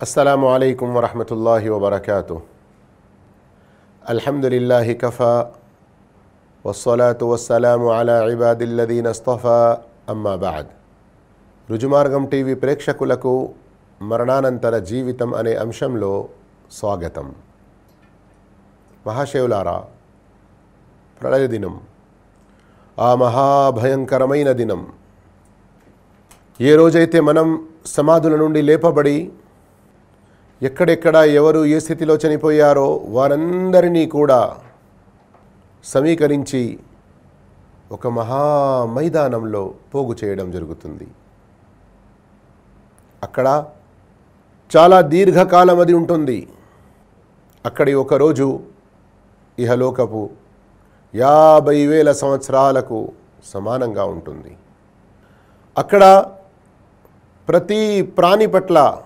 السلام عليكم ورحمة الله وبركاته الحمد لله كفى والصلاة والسلام على عباد الذين اصطفى أما بعد రుజుమార్గం TV ప్రేక్షకులకు మరణానంతర జీవితం అనే అంశంలో స్వాగతం మహాశివులారా ప్రళయ దినం ఆ మహాభయంకరమైన దినం ఏ రోజైతే మనం సమాధుల నుండి లేపబడి ఎక్కడెక్కడ ఎవరు ఏ స్థితిలో చనిపోయారో వారందరినీ కూడా సమీకరించి ఒక మహా మైదానంలో పోగు చేయడం జరుగుతుంది. అక్కడ చాలా దీర్ఘకాలం అది ఉంటుంది. అక్కడి ఒకరోజు ఇహలోకపు యాభై వేల సంవత్సరాలకు సమానంగా ఉంటుంది. అక్కడ ప్రతి ప్రాణి పట్ల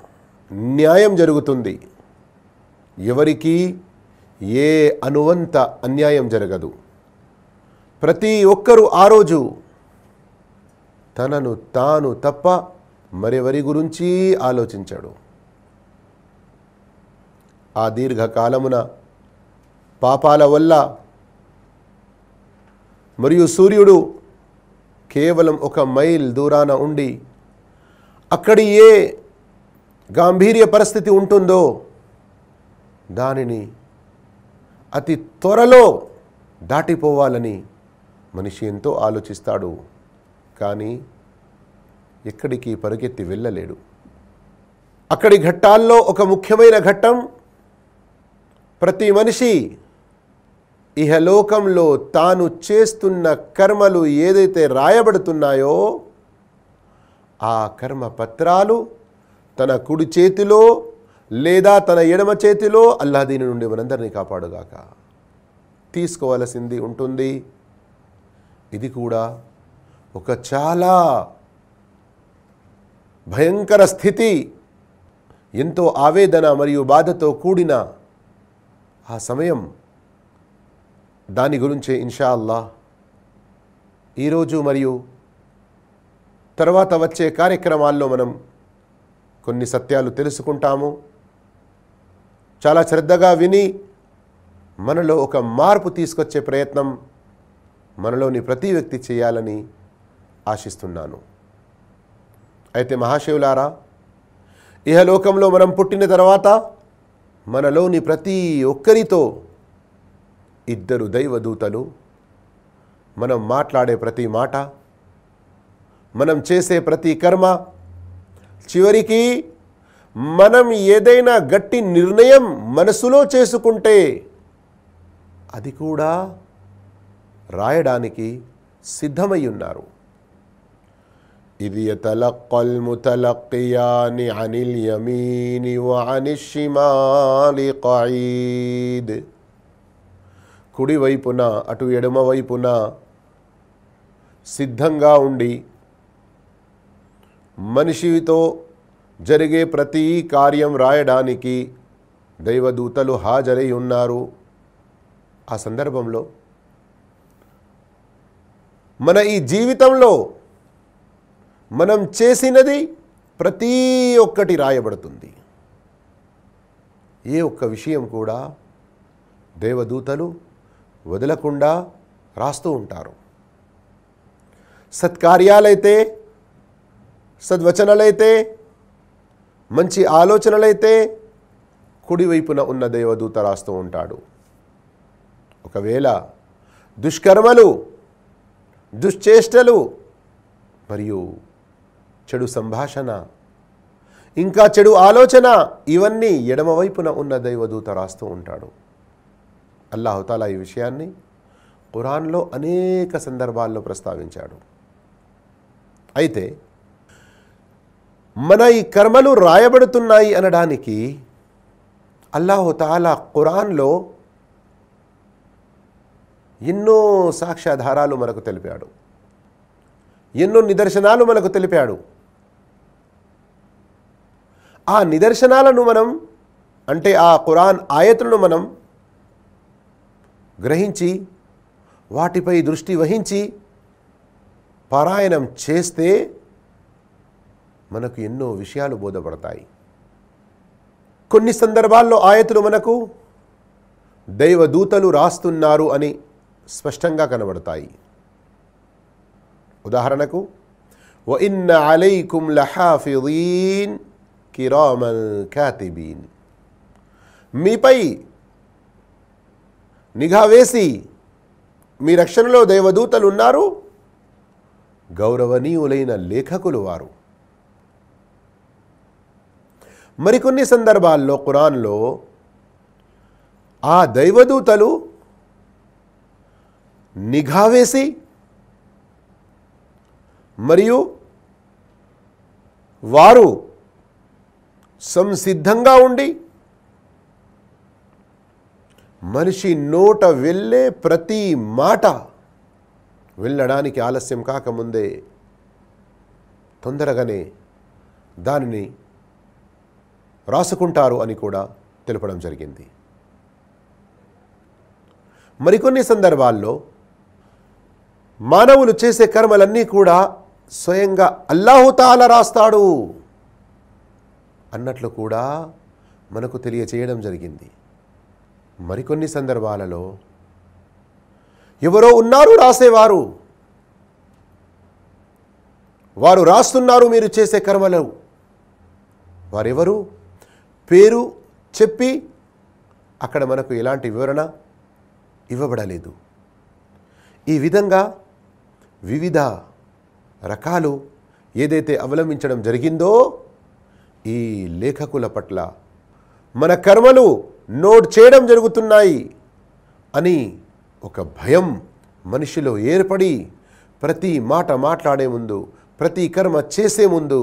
న్యాయం జరుగుతుంది. ఎవరికి ఏ అనువంత అన్యాయం జరగదు. ప్రతి ఒక్కరూ ఆ రోజు తనను తాను తప్ప మరెవరి గురించి ఆలోచించాడు. ఆ దీర్ఘకాలమున పాపాల వల్ల మరియు సూర్యుడు కేవలం ఒక మైల్ దూరాన ఉండి అక్కడి ఏ గాంభీర్య పరిస్థితి ఉంటుందో దానిని అతి త్వరలో దాటిపోవాలని మనిషి ఎంతో ఆలోచిస్తాడు. కానీ ఎక్కడికి పరుగెత్తి వెళ్ళలేడు. అక్కడి ఘట్టాల్లో ఒక ముఖ్యమైన ఘట్టం ప్రతి మనిషి ఇహలోకంలో తాను చేస్తున్న కర్మలు ఏదైతే రాయబడుతున్నాయో ఆ కర్మ పత్రాలు తన కుడి చేతిలో లేదా తన ఎడమ చేతిలో అల్లా దీని నుండి మనందరినీ కాపాడుగాక. తీసుకోవలసింది ఉంటుంది. ఇది కూడా ఒక చాలా భయంకర స్థితి ఎంతో ఆవేదన మరియు బాధతో కూడిన ఆ సమయం. దాని గురించే ఇన్షా అల్లా ఈరోజు మరియు తర్వాత వచ్చే కార్యక్రమాల్లో మనం కొన్ని సత్యాలు తెలుసుకుంటాము. చాలా శ్రద్ధగా విని మనలో ఒక మార్పు తీసుకొచ్చే ప్రయత్నం మనలోని ప్రతి వ్యక్తి చేయాలని ఆశిస్తున్నాను. అయితే మహాశివులారా ఇహలోకంలో మనం పుట్టిన తర్వాత మనలోని ప్రతి ఒక్కరితో ఇద్దరు దైవదూతలు మనం మాట్లాడే ప్రతి మాట మనం చేసే ప్రతి కర్మ చివరికి మనం ఏదైనా గట్టి నిర్ణయం మనసులో చేసుకుంటే అది కూడా రాయడానికి సిద్ధమై ఉన్నారు ఇది కాయిద్ కుడివైపున అటు ఎడమవైపున సిద్ధంగా ఉండి మనిషితో జరిగే ప్రతి కార్యం రాయడానికి దైవదూతలు హాజరై ఉన్నారు. ఆ సందర్భంలో మన ఈ జీవితంలో మనం చేసినది ప్రతి ఒక్కటి రాయబడుతుంది. ఏ ఒక్క విషయం కూడా దేవదూతలు వదలకుండా రాస్తూ ఉంటారు. సత్కార్యాలైతే సద్వచనలైతే మంచి ఆలోచనలైతే కుడివైపున ఉన్న దేవదూత రాస్తూ ఉంటాడు. ఒకవేళ దుష్కర్మలు దుశ్చేష్టలు మరియు చెడు సంభాషణ ఇంకా చెడు ఆలోచన ఇవన్నీ ఎడమవైపున ఉన్న దైవదూత రాస్తూ ఉంటాడు. అల్లాహుతాలా ఈ విషయాన్ని ఖురాన్లో అనేక సందర్భాల్లో ప్రస్తావించాడు. అయితే మన ఈ కర్మలు రాయబడుతున్నాయి అనడానికి అల్లాహుతాలా ఖురాన్లో ఎన్నో సాక్ష్యాధారాలు మనకు తెలిపాడు. ఎన్నో నిదర్శనాలు మనకు తెలిపాడు. ఆ నిదర్శనాలను మనం అంటే ఆ ఖురాన్ ఆయతులను మనం గ్రహించి వాటిపై దృష్టి వహించి పారాయణం చేస్తే మనకు ఎన్నో విషయాలు బోధపడతాయి. కొన్ని సందర్భాల్లో ఆయతులు మనకు దైవదూతలు రాస్తున్నారు అని స్పష్టంగా కనబడతాయి. ఉదాహరణకు వ ఇన్న అలైకుం లహాఫిదీన్ కిరామల్ కాతిబీన్. మీపై నిఘా వేసి మీ రక్షణలో దైవదూతలు ఉన్నారు. గౌరవనీయులైన లేఖకులు వారు. మరికొన్ని సందర్భాల్లో కురాన్లో ఆ దైవదూతలు నిఘా వేసి మరియు వారు సంసిద్ధంగా ఉండి మనిషి నోట వెళ్ళే ప్రతి మాట వెళ్ళడానికి ఆలస్యం కాకముందే తొందరగానే దానిని రాసుకుంటారు అని కూడా తెలపడం జరిగింది. మరికొన్ని సందర్భాల్లో మానవులు చేసే కర్మలన్నీ కూడా స్వయంగా అల్లాహుతాల రాస్తాడు అన్నట్లు కూడా మనకు తెలియచేయడం జరిగింది. మరికొన్ని సందర్భాలలో ఎవరో ఉన్నారు రాసేవారు. వారు రాస్తున్నారు మీరు చేసే కర్మలు. వారెవరు? పేరు చెప్పి అక్కడ మనకు ఎలాంటి వివరణ ఇవ్వబడలేదు. ఈ విధంగా వివిధ రకాలు ఏదైతే అవలంబించడం జరిగిందో ఈ లేఖకుల పట్ల మన కర్మలు నోట్ చేయడం జరుగుతున్నాయి అని ఒక భయం మనిషిలో ఏర్పడి ప్రతి మాట మాట్లాడే ముందు ప్రతి కర్మ చేసే ముందు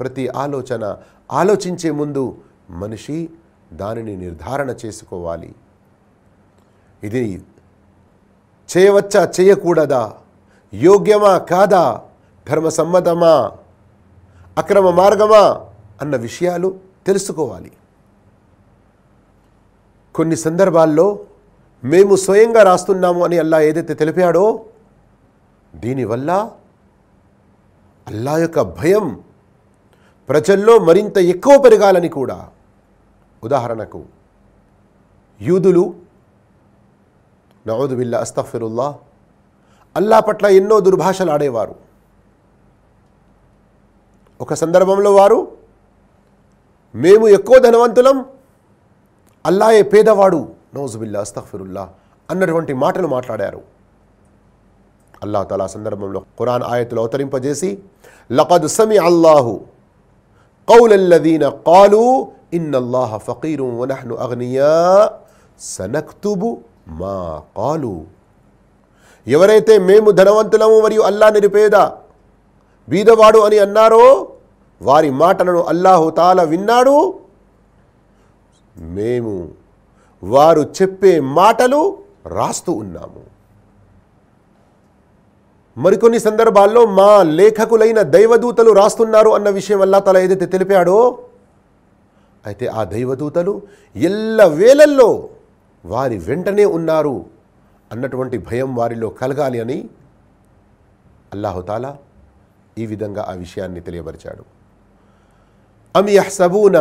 ప్రతి ఆలోచన ఆలోచించే ముందు మనిషి దానిని నిర్ధారణ చేసుకోవాలి. ఇది చేయవచ్చా చేయకూడదా యోగ్యమా కాదా ధర్మసమ్మతమా అక్రమ మార్గమా అన్న విషయాలు తెలుసుకోవాలి. కొన్ని సందర్భాల్లో మేము స్వయంగా రాస్తున్నాము అని అల్లా ఏదైతే తెలిపాడో దీనివల్ల అల్లా యొక్క భయం ప్రజల్లో మరింత ఎక్కువ పెరగాలని కూడా ఉదాహరణకు యూదులు నవదు బిల్లా అస్తఫిరుల్లా అల్లా పట్ల ఎన్నో దుర్భాషలు ఆడేవారు. ఒక సందర్భంలో వారు మేము ఎక్కువ ధనవంతులం అల్లాయే పేదవాడు నౌజుబిల్లా అస్తఫిరుల్లా అన్నటువంటి మాటలు మాట్లాడారు. అల్లా తలా సందర్భంలో ఖురాన్ ఆయతులు అవతరింపజేసి లఖద్ సమి అల్లాహు కౌలల్లదీన కాలు ఇన్నల్లాహ ఫకీరు వనహ్ను అగ్నియా సనక్తుబు మా కాలు ఎవరైతే మేము ధనవంతులము మరియు అల్లా నిరుపేద బీదవాడు అని అన్నారో వారి మాటలను అల్లాహు తాల విన్నాడు. మేము వారు చెప్పే మాటలు రాస్తూ ఉన్నాము. మరికొన్ని సందర్భాల్లో మా లేఖకులైన దైవదూతలు రాస్తున్నారు అన్న విషయం అల్లా తల ఏదైతే తెలిపాడో అయితే ఆ దైవదూతలు ఎల్ల వేళల్లో వారి వెంటనే ఉన్నారు అన్నటువంటి భయం వారిలో కలగాలి అని అల్లాహుతాలా ఈ విధంగా ఆ విషయాన్ని తెలియపరిచాడు. అమ్ యహ్సబూన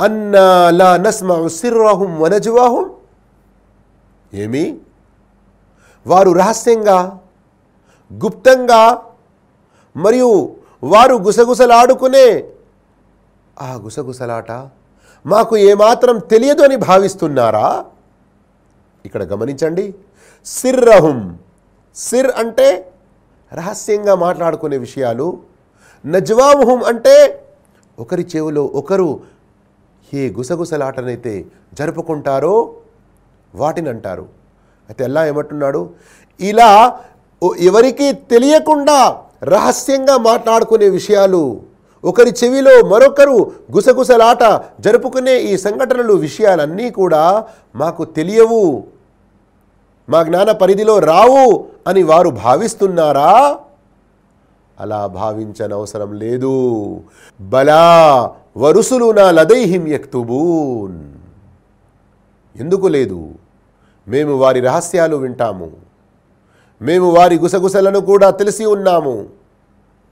అన్నా లా సిర్రాహుం వనజువాహుం ఏమి? వారు రహస్యంగా గుప్తంగా మరియు వారు గుసగుసలాడుకునే ఆ గుసగుసలాట మాకు ఏమాత్రం తెలియదు అని భావిస్తున్నారా? ఇక్కడ గమనించండి. సిర్రహుం. సిర్ అంటే రహస్యంగా మాట్లాడుకునే విషయాలు. నజ్వాముహుం అంటే ఒకరి చెవిలో ఒకరు ఏ గుసగుసలాటనైతే జరుపుకుంటారో వాటిని అంటారు అయితే అల్లా ఏమంటున్నాడు? ఇలా ఎవరికీ తెలియకుండా రహస్యంగా మాట్లాడుకునే విషయాలు ఒకరి చెవిలో మరొకరు గుసగుసలాట జరుపుకునే ఈ సంఘటనలు విషయాలన్నీ కూడా మాకు తెలియవు. మా జ్ఞాన పరిధిలో రావు అని వారు భావిస్తున్నారా? అలా భావించనవసరం లేదు. బలా వరుసులు నా లదైహిం యక్తుబూన్. ఎందుకు లేదు? మేము వారి రహస్యాలు వింటాము. మేము వారి గుసగుసలను కూడా తెలిసి ఉన్నాము.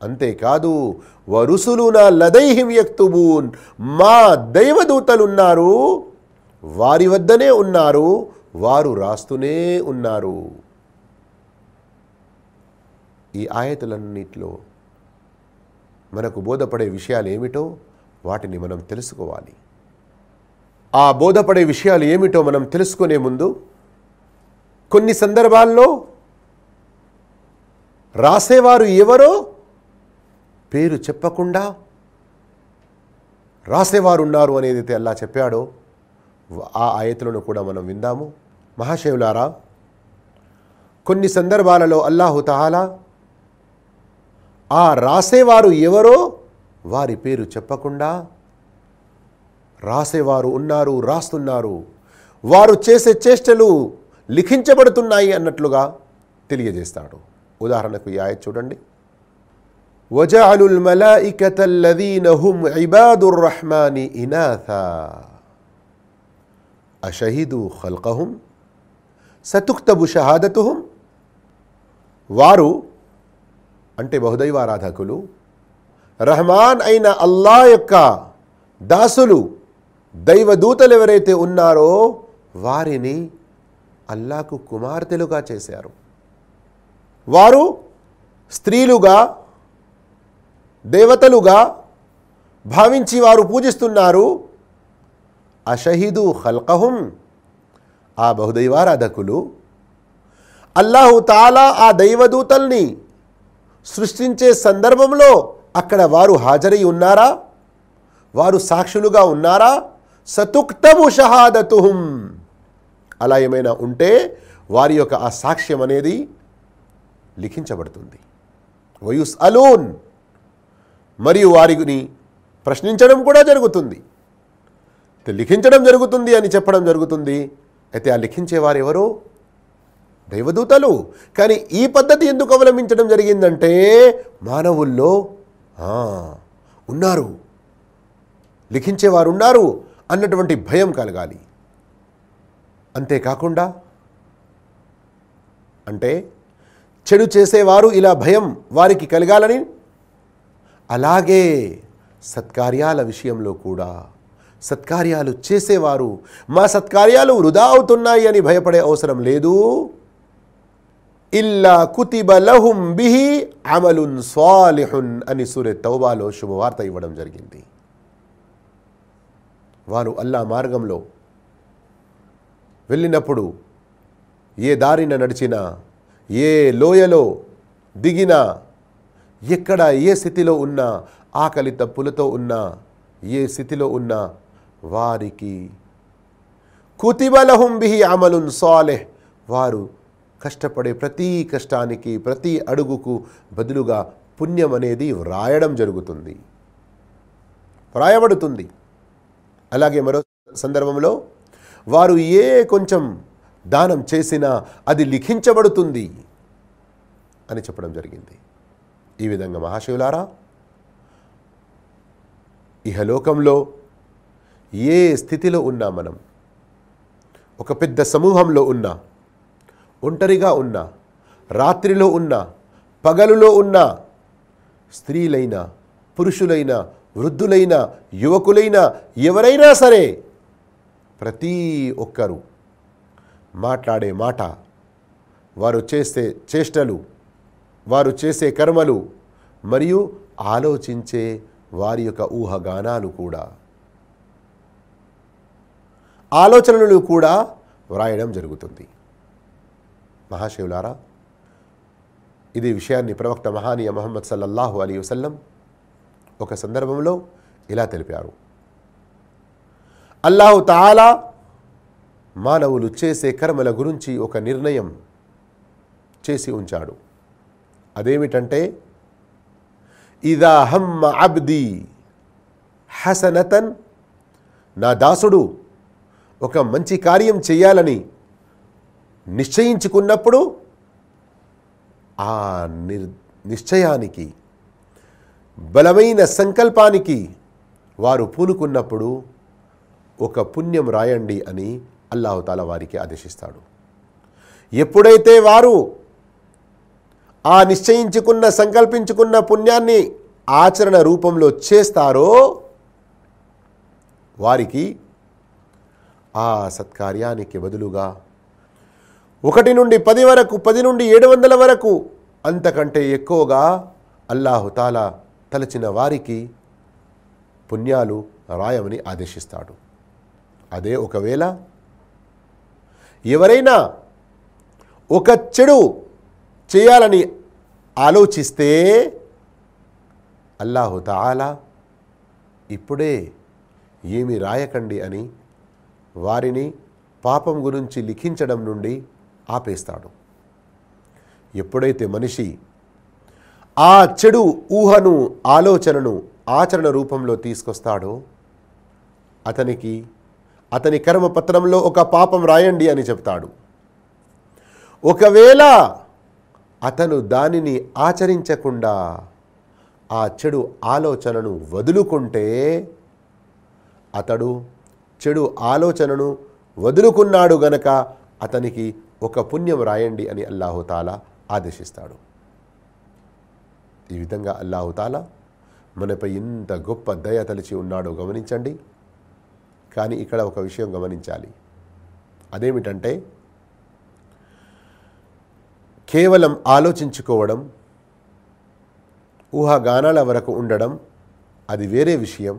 అంతేకాదు వరుసులున లదైహిం యక్తుబూన్. మా దైవదూతలున్నారు వారి వద్దనే ఉన్నారు వారు రాస్తూనే ఉన్నారు. ఈ ఆయతులన్నిటిలో మనకు బోధపడే విషయాలు ఏమిటో వాటిని మనం తెలుసుకోవాలి. ఆ బోధపడే విషయాలు ఏమిటో మనం తెలుసుకునే ముందు కొన్ని సందర్భాల్లో రాసేవారు ఎవరో పేరు చెప్పకుండా రాసేవారు ఉన్నారు అనేదైతే అల్లా చెప్పాడో ఆ ఆయతులను కూడా మనం విందాము. మహాశివులారా కొన్ని సందర్భాలలో అల్లాహుతహాలా ఆ రాసేవారు ఎవరో వారి పేరు చెప్పకుండా రాసేవారు ఉన్నారు రాస్తున్నారు వారు చేసే చేష్టలు లిఖించబడుతున్నాయి అన్నట్లుగా తెలియజేస్తాడు. ఉదాహరణకు ఈ ఆయత్ చూడండి. వజాలుల్ మలాయికతల్లదీనహుం ఇబాదుర్ రహమాని ఇనాథా అషహిదు ఖల్కహుం సతుక్తబు షహాదతుహుం వారు అంటే బహుదైవారాధకులు రహమాన్ అయిన అల్లా యొక్క దాసులు దైవదూతలు ఎవరైతే ఉన్నారో వారిని అల్లాకు కుమార్తెలుగా చేశారు. వారు స్త్రీలుగా దేవతలుగా భావించి వారు పూజిస్తున్నారు. అషహిదు హల్కహుం ఆ బహుదైవారాధకులు. అల్లాహు తాలా ఆ దైవదూతల్ని సృష్టించే సందర్భంలో అక్కడ వారు హాజరై ఉన్నారా? వారు సాక్షులుగా ఉన్నారా? సతుక్తము షహాదతుహుం. అలా ఏమైనా ఉంటే వారి యొక్క ఆ సాక్ష్యం అనేది లిఖించబడుతుంది. వయుస్ అలూన్ మరియు వారిని ప్రశ్నించడం కూడా జరుగుతుంది. లిఖించడం జరుగుతుంది అని చెప్పడం జరుగుతుంది. అయితే ఆ లిఖించేవారు ఎవరు? దైవదూతలు. కానీ ఈ పద్ధతి ఎందుకు అవలంబించడం జరిగిందంటే మానవుల్లో ఉన్నారు. లిఖించేవారు ఉన్నారు అన్నటువంటి భయం కలగాలి. అంతేకాకుండా అంటే చెడు చేసేవారు ఇలా భయం వారికి కలగాలని అలాగే సత్కార్యాల విషయంలో కూడా సత్కార్యాలు చేసేవారు. మా సత్కార్యాలు వృధా అవుతున్నాయి అని భయపడే అవసరం లేదు. ఇల్లా కుతిబ లహుం బిహి అమలున్ స్వాలిహున్ అని సూర్య తౌబాలో శుభవార్త ఇవ్వడం జరిగింది. వారు అల్లా మార్గంలో వెళ్ళినప్పుడు ఏ దారిన నడిచినా ఏ లోయలో దిగినా ఎక్కడ ఏ స్థితిలో ఉన్నా ఆకలి తప్పులతో ఉన్నా ఏ స్థితిలో ఉన్నా వారికి కుతిబలహుం బిహి అమలున్ సాలెహ్. వారు కష్టపడే ప్రతి కష్టానికి ప్రతి అడుగుకు బదులుగా పుణ్యం అనేది వ్రాయడం జరుగుతుంది. వ్రాయబడుతుంది. అలాగే మరో సందర్భంలో వారు ఏ కొంచెం దానం చేసినా అది లిఖించబడుతుంది అని చెప్పడం జరిగింది. ఈ విధంగా మహాశివులారా ఇహలోకంలో ఏ స్థితిలో ఉన్నా మనం ఒక పెద్ద సమూహంలో ఉన్నా ఒంటరిగా ఉన్నా రాత్రిలో ఉన్నా పగలులో ఉన్నా స్త్రీలైనా పురుషులైనా వృద్ధులైన యువకులైనా ఎవరైనా సరే ప్రతి ఒక్కరూ మాట్లాడే మాట వారు చేస్తే చేష్టలు వారు చేసే కర్మలు మరియు ఆలోచించే వారి యొక్క ఊహగానాలు కూడా. ఆలోచనలు కూడా వ్రాయడం జరుగుతుంది. మహాశివులారా ఇది విషయాన్ని ప్రవక్త మహానీయ మహమ్మద్ సల్లల్లాహు అలీ వసల్లం ఒక సందర్భంలో ఇలా తెలిపారు. అల్లాహు తాలా మానవులు చేసే కర్మల గురించి ఒక నిర్ణయం చేసి ఉంచాడు. అదేమిటంటే ఇదా హమ్మ అబ్ది హసనతన్ నా దాసుడు ఒక మంచి కార్యం చేయాలని నిశ్చయించుకున్నప్పుడు ఆ నిర్ నిశ్చయానికి బలమైన సంకల్పానికి వారు పూనుకున్నప్పుడు ఒక పుణ్యం రాయండి అని అల్లాహుతాల వారికి ఆదేశిస్తాడు. ఎప్పుడైతే వారు ఆ నిశ్చయించుకున్న సంకల్పించుకున్న పుణ్యాన్ని ఆచరణ రూపంలో చేస్తారో వారికి ఆ సత్కార్యానికి బదులుగా ఒకటి నుండి పది వరకు పది నుండి ఏడు వందల వరకు అంతకంటే ఎక్కువగా అల్లాహుతాలా తలచిన వారికి పుణ్యాలు రాయమని ఆదేశిస్తాడు. అదే ఒకవేళ ఎవరైనా ఒక చెడు చేయాలని ఆలోచిస్తే అల్లాహుతాలా ఇప్పుడే ఏమి రాయకండి అని వారిని పాపం గురించి లిఖించడం నుండి ఆపేస్తాడు. ఎప్పుడైతే మనిషి ఆ చెడు ఊహను ఆలోచనను ఆచరణ రూపంలో తీసుకొస్తాడో అతనికి అతని కర్మపత్రంలో ఒక పాపం రాయండి అని చెప్తాడు. ఒకవేళ అతను దానిని ఆచరించకుండా ఆ చెడు ఆలోచనను వదులుకుంటే అతడు చెడు ఆలోచనను వదులుకున్నాడు గనక అతనికి ఒక పుణ్యం రాయండి అని అల్లాహుతాలా ఆదేశిస్తాడు. ఈ విధంగా అల్లాహుతాలా మనపై ఇంత గొప్ప దయ తలిచి ఉన్నాడో గమనించండి. కానీ ఇక్కడ ఒక విషయం గమనించాలి. అదేమిటంటే కేవలం ఆలోచించుకోవడం ఊహాగానాల వరకు ఉండడం అది వేరే విషయం.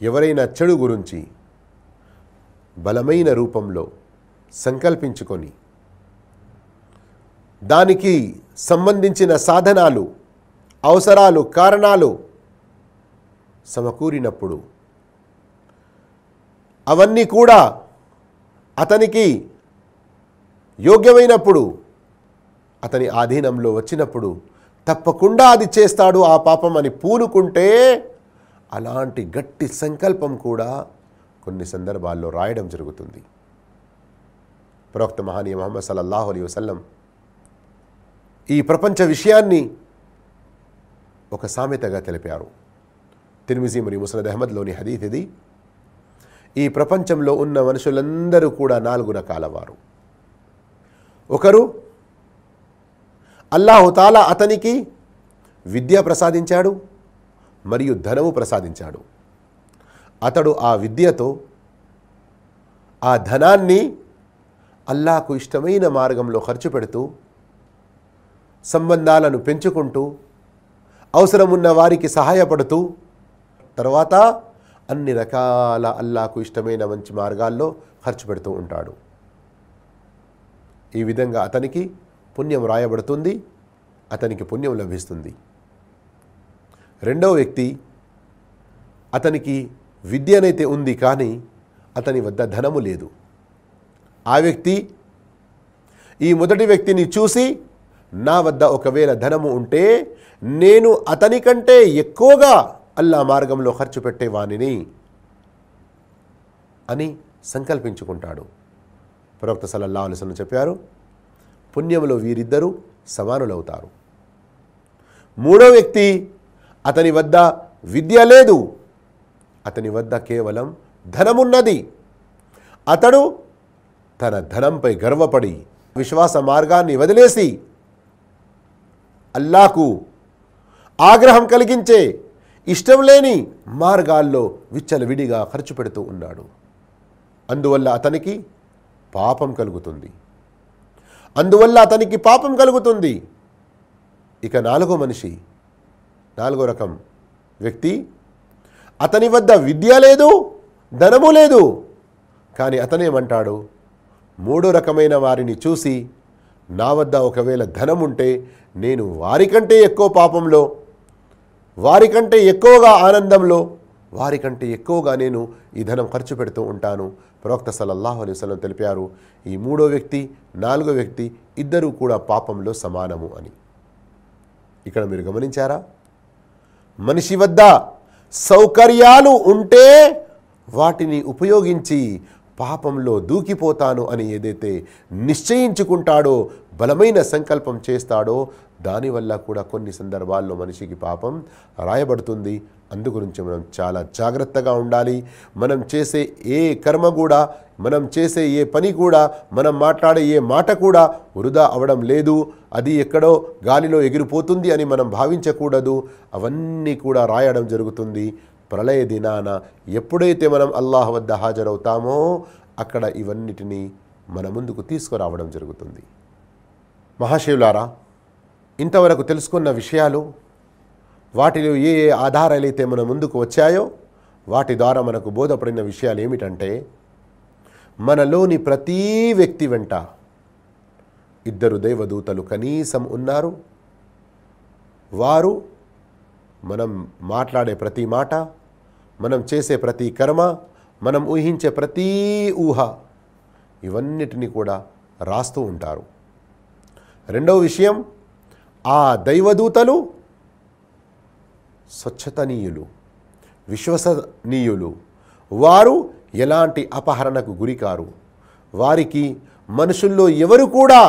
ఎవరైనా చెడు గురించి బలమైన రూపంలో సంకల్పించుకొని దానికి సంబంధించిన సాధనాలు అవసరాలు కారణాలు సమకూరినప్పుడు అవన్నీ కూడా అతనికి యోగ్యమైనప్పుడు అతని ఆధీనంలో వచ్చినప్పుడు తప్పకుండా అది చేస్తాడు ఆ పాపం అని పూనుకుంటే అలాంటి గట్టి సంకల్పం కూడా కొన్ని సందర్భాల్లో రాయడం జరుగుతుంది. ప్రవక్త మహానీయ మహమ్మద్ సల్లల్లాహు అలీ వసల్లం ఈ ప్రపంచ విషయాన్ని ఒక సామెతగా తెలిపారు. తిరుమిజీ మరియు ముసలద్ అహ్మద్లోని హదీత్ ఇది. ఈ ప్రపంచంలో ఉన్న మనుషులందరూ కూడా నాలుగు రకాల వారు. ఒకరు అల్లాహుతాలా అతనికి విద్య ప్రసాదించాడు మరియు ధనము ప్రసాదించాడు. అతడు ఆ విద్యతో ఆ ధనాన్ని అల్లాకు ఇష్టమైన మార్గంలో ఖర్చు పెడుతూ సంబంధాలను పెంచుకుంటూ అవసరమున్న వారికి సహాయపడుతూ తర్వాత అన్ని రకాల అల్లాకు ఇష్టమైన మంచి మార్గాల్లో ఖర్చు పెడుతూ ఉంటాడు. ఈ విధంగా అతనికి పుణ్యం రాయబడుతుంది అతనికి పుణ్యం లభిస్తుంది. రెండవ వ్యక్తి అతనికి విద్యనైతే ఉంది కానీ అతని వద్ద ధనము లేదు. ఆ వ్యక్తి ఈ మొదటి వ్యక్తిని చూసి నా వద్ద ఒకవేళ ధనము ఉంటే నేను అతని కంటే ఎక్కువగా అల్లా మార్గంలో ఖర్చు పెట్టేవానిని అని సంకల్పించుకుంటాడు. ప్రవక్త సల్లల్లా అలిస్లం చెప్పారు పుణ్యంలో వీరిద్దరూ సమానులవుతారు. మూడో వ్యక్తి అతని వద్ద విద్య లేదు. అతని వద్ద కేవలం ధనమున్నది. అతడు తన ధనంపై గర్వపడి విశ్వాస మార్గాన్ని వదిలేసి అల్లాకు ఆగ్రహం కలిగించే ఇష్టం లేని మార్గాల్లో విచ్చలవిడిగా ఖర్చు పెడుతూ ఉన్నాడు. అందువల్ల అతనికి పాపం కలుగుతుంది. అందువల్ల అతనికి పాపం కలుగుతుంది. ఇక నాలుగో మనిషి నాలుగో రకం వ్యక్తి అతని వద్ద విద్య లేదు ధనము లేదు. కానీ అతనేమంటాడు? మూడో రకమైన వారిని చూసి నా వద్ద ఒకవేళ ధనం ఉంటే నేను వారికంటే ఎక్కువ పాపంలో వారికంటే ఎక్కువగా ఆనందంలో వారికంటే ఎక్కువగా నేను ఈ ధనం ఖర్చు పెడుతూ ఉంటాను. ప్రవక్త సల్లల్లాహు అలైవలం తెలిపారు ఈ మూడో వ్యక్తి నాలుగో వ్యక్తి ఇద్దరూ కూడా పాపంలో సమానము అని. ఇక్కడ మీరు గమనించారా? మనిషి వద్ద సౌకర్యాలు ఉంటే వాటిని ఉపయోగించి పాపంలో దూకిపోతాను అని ఏదైతే నిశ్చయించుకుంటాడో బలమైన సంకల్పం చేస్తాడో దానివల్ల కూడా కొన్ని సందర్భాల్లో మనిషికి పాపం రాయబడుతుంది. అందు గురించి మనం చాలా జాగ్రత్తగా ఉండాలి. మనం చేసే ఏ కర్మ కూడా మనం చేసే ఏ పని కూడా మనం మాట్లాడే ఏ మాట కూడా వృధా అవడం లేదు. అది ఎక్కడో గాలిలో ఎగిరిపోతుంది అని మనం భావించకూడదు. అవన్నీ కూడా రాయడం జరుగుతుంది. ప్రళయ దినాన ఎప్పుడైతే మనం అల్లాహ్ వద్ద హాజరవుతామో అక్కడ ఇవన్నిటినీ మన ముందుకు తీసుకురావడం జరుగుతుంది. మహాశివులారా ఇంతవరకు తెలుసుకున్న విషయాలు వాటిలో ఏ ఏ ఆధారాలైతే మన ముందుకు వచ్చాయో వాటి ద్వారా మనకు బోధపడిన విషయాలు ఏమిటంటే మనలోని ప్రతి వ్యక్తి వెంట ఇద్దరు దైవదూతలు కనీసం ఉన్నారు. వారు మనం మాట్లాడే ప్రతి మాట మనం చేసే ప్రతి కర్మ మనం ఊహించే ప్రతి ఊహ ఇవన్నిటిని కూడా రాస్తూ ఉంటారు. రెండవ విషయం ఆ దైవదూతలు స్వచ్ఛతనీయులు విశ్వసనీయులు. వారు ఎలాంటి అపహరణకు గురికారు? వారికి మనుషుల్లో ఎవరు కూడా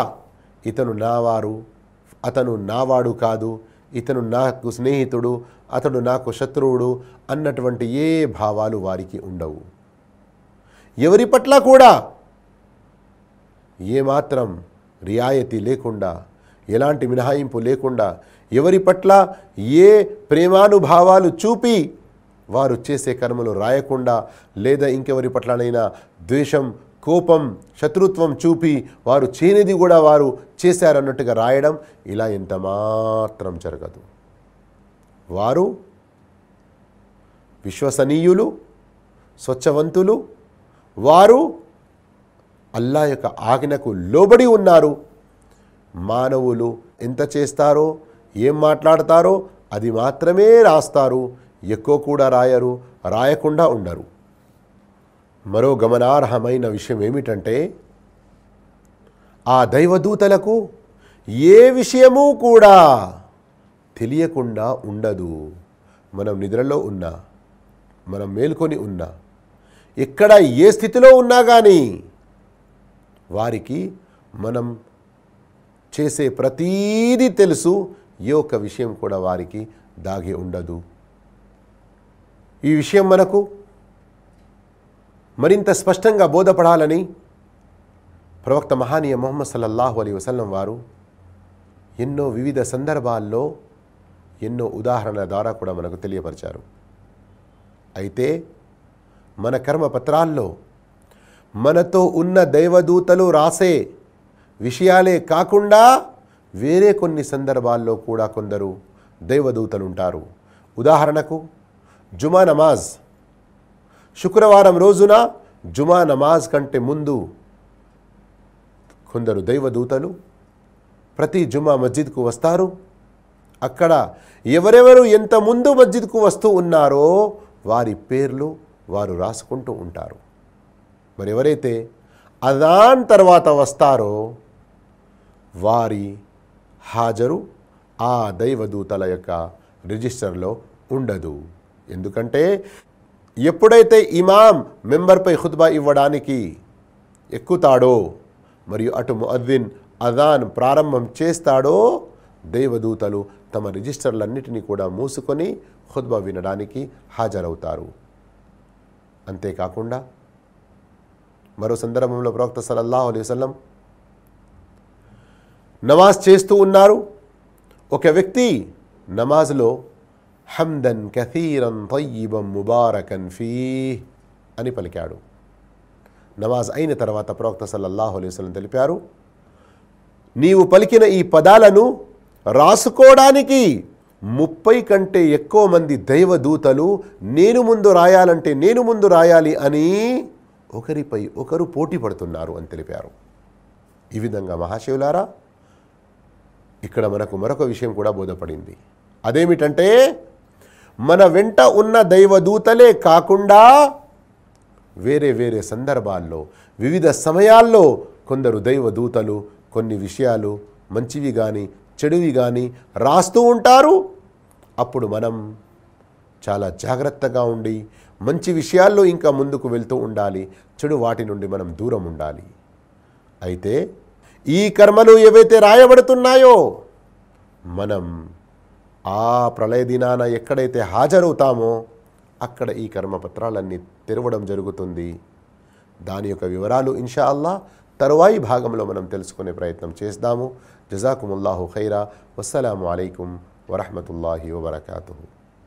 ఇతను నావారు అతను నావాడు కాదు ఇతను నాకు స్నేహితుడు అతడు నాకు శత్రువుడు అన్నటువంటి ఏ భావాలు వారికి ఉండవు. ఎవరి పట్ల కూడా ఏమాత్రం రియాయతీ లేకుండా ఎలాంటి మినహాయింపు లేకుండా ఎవరి పట్ల ఏ ప్రేమానుభావాలు చూపి వారు చేసే కర్మలు రాయకుండా లేదా ఇంకెవరి పట్లనైనా ద్వేషం కోపం శత్రుత్వం చూపి వారు చేయనిది కూడా వారు చేశారన్నట్టుగా రాయడం ఇలా ఎంత మాత్రం జరగదు. వారు విశ్వసనీయులు స్వచ్ఛవంతులు వారు అల్లా యొక్క ఆజ్ఞకు లోబడి ఉన్నారు. మానవులు ఎంత చేస్తారో ఏం మాట్లాడతారో అది మాత్రమే రాస్తారు. ఎక్కువ కూడా రాయరు రాయకుండా ఉండరు. మరో గమనార్హమైన విషయం ఏమిటంటే ఆ దైవదూతలకు ఏ విషయము కూడా తెలియకుండా ఉండదు. మనం నిద్రలో ఉన్నా మనం మేల్కొని ఉన్నా ఎక్కడ ఏ స్థితిలో ఉన్నా కానీ వారికి మనం చేసే ప్రతీది తెలుసు. ఏ ఒక్క విషయం కూడా వారికి దాగి ఉండదు. ఈ విషయం మనకు మరింత స్పష్టంగా బోధపడాలని ప్రవక్త మహానీయ మొహమ్మద్ సల్లల్లాహు అలీ వసల్లం వారు ఎన్నో వివిధ సందర్భాల్లో ఎన్నో ఉదాహరణల ద్వారా కూడా మనకు తెలియపరిచారు. అయితే మన కర్మపత్రాల్లో మనతో ఉన్న దైవదూతలు రాసే విషయాలే కాకుండా వేరే కొన్ని సందర్భాల్లో కూడా కొందరు దైవదూతలు ఉంటారు ఉదాహరణకు జుమా నమాజ్. శుక్రవారం రోజున జుమా నమాజ్ కంటే ముందు కొందరు దైవదూతలు ప్రతి జుమా మస్జిద్కు వస్తారు. అక్కడ ఎవరెవరు ఎంత ముందు మస్జిద్కు వస్తూ ఉన్నారో వారి పేర్లు వారు రాసుకుంటూ ఉంటారు. మరి ఎవరైతే అదాన్ తర్వాత వస్తారో వారి హాజరు ఆ దైవదూతల యొక్క రిజిస్టర్లో ఉండదు. ఎందుకంటే ఎప్పుడైతే ఇమాం మెంబర్పై ఖుత్బా ఇవ్వడానికి ఎక్కుతాడో మరియు అటు ముఅద్దిన్ అదాన్ ప్రారంభం చేస్తాడో దైవదూతలు తమ రిజిస్టర్లన్నిటినీ కూడా మూసుకొని ఖుద్బా వినడానికి హాజరవుతారు. అంతేకాకుండా మరో సందర్భంలో ప్రవక్త సలల్లాహు అలైహి నమాజ్ చేస్తూ ఉన్నారు. ఒక వ్యక్తి నమాజ్లో హమ్దన్ కథీరన్ తయ్యిబం ముబారకన్ ఫీ అని పలికాడు. నమాజ్ అయిన తర్వాత ప్రవక్త సల్లల్లాహు అలైహి తెలిపారు నీవు పలికిన ఈ పదాలను రాసుకోవడానికి ముప్పై కంటే ఎక్కువ మంది దైవదూతలు నేను ముందు రాయాలంటే నేను ముందు రాయాలి అని ఒకరిపై ఒకరు పోటీ పడుతున్నారు అని తెలిపారు. ఈ విధంగా మహాశివులారా ఇక్కడ మనకు మరొక విషయం కూడా బోధపడింది. అదేమిటంటే మన వెంట ఉన్న దైవదూతలే కాకుండా వేరే వేరే సందర్భాల్లో వివిధ సమయాల్లో కొందరు దైవదూతలు కొన్ని విషయాలు మంచివి కానీ చెడువి కానీ రాస్తూ ఉంటారు. అప్పుడు మనం చాలా జాగ్రత్తగా ఉండి మంచి విషయాల్లో ఇంకా ముందుకు వెళ్తూ ఉండాలి. చెడు వాటి నుండి మనం దూరం ఉండాలి. అయితే ఈ కర్మలు ఏవైతే రాయబడుతున్నాయో మనం ఆ ప్రళయ దినాన ఎక్కడైతే హాజరవుతామో అక్కడ ఈ కర్మపత్రాలన్నీ తెరవడం జరుగుతుంది. దాని యొక్క వివరాలు ఇన్షా అల్లా తరువాయి భాగంలో మనం తెలుసుకునే ప్రయత్నం చేస్తాము. జజాకుముల్లాహు ఖైరా. వస్సలాము అలైకుం వరహమతుల్లాహి వబర్కాతు